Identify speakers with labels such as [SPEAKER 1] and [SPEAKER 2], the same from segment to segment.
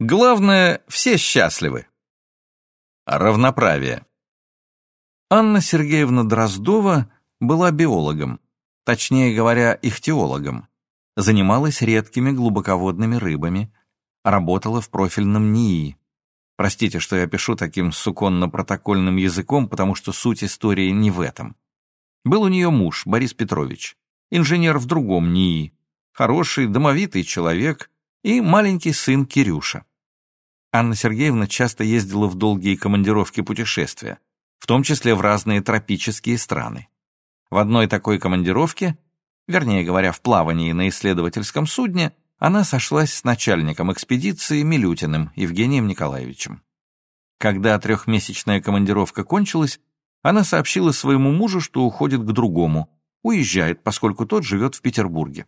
[SPEAKER 1] Главное, все счастливы. Равноправие. Анна Сергеевна Дроздова была биологом, точнее говоря, ихтиологом. Занималась редкими глубоководными рыбами, работала в профильном НИИ. Простите, что я пишу таким суконно-протокольным языком, потому что суть истории не в этом. Был у нее муж, Борис Петрович, инженер в другом НИИ, хороший, домовитый человек и маленький сын Кирюша. Анна Сергеевна часто ездила в долгие командировки путешествия, в том числе в разные тропические страны. В одной такой командировке, вернее говоря, в плавании на исследовательском судне, она сошлась с начальником экспедиции Милютиным Евгением Николаевичем. Когда трехмесячная командировка кончилась, она сообщила своему мужу, что уходит к другому, уезжает, поскольку тот живет в Петербурге.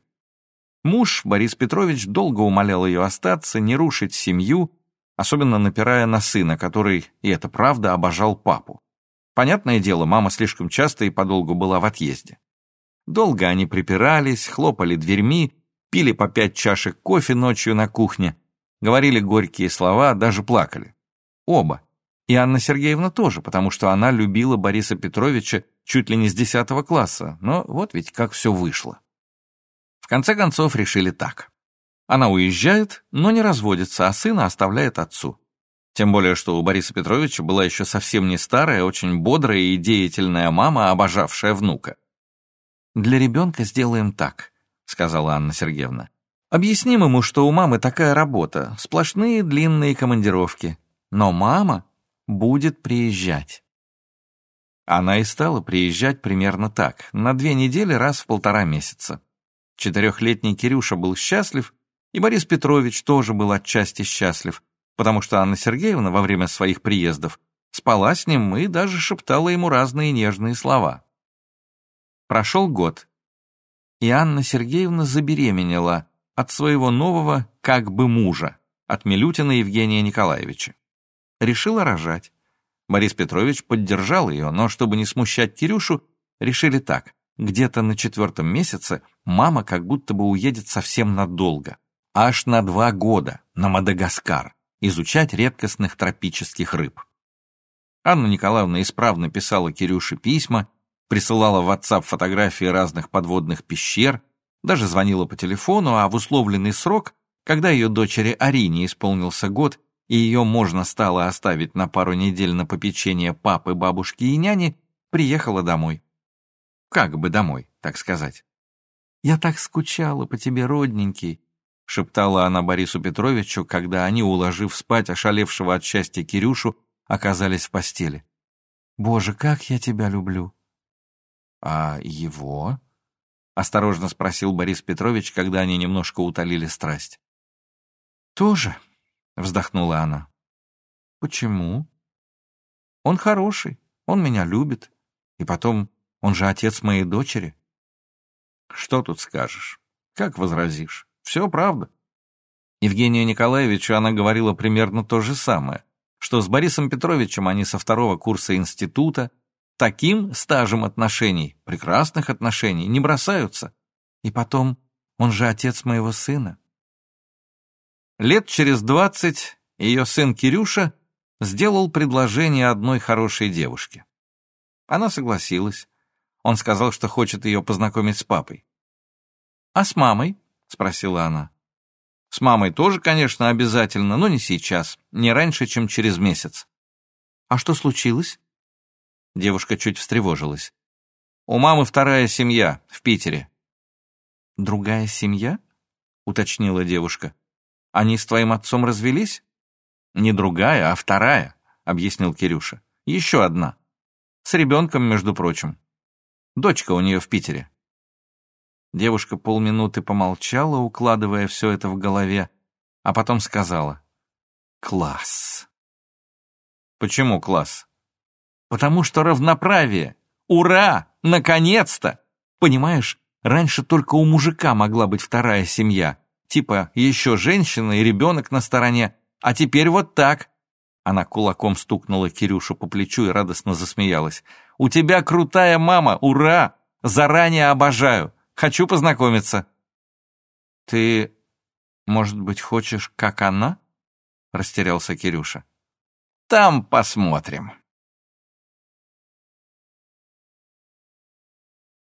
[SPEAKER 1] Муж, Борис Петрович, долго умолял ее остаться, не рушить семью, особенно напирая на сына, который, и это правда, обожал папу. Понятное дело, мама слишком часто и подолгу была в отъезде. Долго они припирались, хлопали дверьми, пили по пять чашек кофе ночью на кухне, говорили горькие слова, даже плакали. Оба. И Анна Сергеевна тоже, потому что она любила Бориса Петровича чуть ли не с десятого класса, но вот ведь как все вышло. В конце концов решили так. Она уезжает, но не разводится, а сына оставляет отцу. Тем более, что у Бориса Петровича была еще совсем не старая, очень бодрая и деятельная мама, обожавшая внука. «Для ребенка сделаем так», — сказала Анна Сергеевна. «Объясним ему, что у мамы такая работа, сплошные длинные командировки. Но мама будет приезжать». Она и стала приезжать примерно так, на две недели раз в полтора месяца. Четырехлетний Кирюша был счастлив, и Борис Петрович тоже был отчасти счастлив, потому что Анна Сергеевна во время своих приездов спала с ним и даже шептала ему разные нежные слова. Прошел год, и Анна Сергеевна забеременела от своего нового как бы мужа, от Милютина Евгения Николаевича. Решила рожать. Борис Петрович поддержал ее, но чтобы не смущать Кирюшу, решили так. Где-то на четвертом месяце мама как будто бы уедет совсем надолго аж на два года на Мадагаскар изучать редкостных тропических рыб. Анна Николаевна исправно писала Кирюше письма, присылала в WhatsApp фотографии разных подводных пещер, даже звонила по телефону, а в условленный срок, когда ее дочери Арине исполнился год, и ее можно стало оставить на пару недель на попечение папы, бабушки и няни, приехала домой. Как бы домой, так сказать. «Я так скучала по тебе, родненький», — шептала она Борису Петровичу, когда они, уложив спать ошалевшего от счастья Кирюшу, оказались в постели. «Боже, как я тебя люблю!» «А его?» — осторожно спросил Борис Петрович, когда они немножко утолили страсть. «Тоже», — вздохнула она. «Почему?» «Он хороший, он меня любит. И потом, он же отец моей дочери». «Что тут скажешь? Как возразишь?» Все правда. Евгению Николаевичу она говорила примерно то же самое, что с Борисом Петровичем они со второго курса института таким стажем отношений, прекрасных отношений, не бросаются. И потом, он же отец моего сына. Лет через двадцать ее сын Кирюша сделал предложение одной хорошей девушке. Она согласилась. Он сказал, что хочет ее познакомить с папой. А с мамой? — спросила она. «С мамой тоже, конечно, обязательно, но не сейчас, не раньше, чем через месяц». «А что случилось?» Девушка чуть встревожилась. «У мамы вторая семья, в Питере». «Другая семья?» — уточнила девушка. «Они с твоим отцом развелись?» «Не другая, а вторая», — объяснил Кирюша. «Еще одна. С ребенком, между прочим. Дочка у нее в Питере». Девушка полминуты помолчала, укладывая все это в голове, а потом сказала «Класс». «Почему класс?» «Потому что равноправие. Ура! Наконец-то! Понимаешь, раньше только у мужика могла быть вторая семья, типа еще женщина и ребенок на стороне, а теперь вот так». Она кулаком стукнула Кирюшу по плечу и радостно засмеялась. «У тебя крутая мама! Ура! Заранее обожаю! Хочу познакомиться». «Ты, может быть, хочешь, как она?» растерялся Кирюша. «Там посмотрим».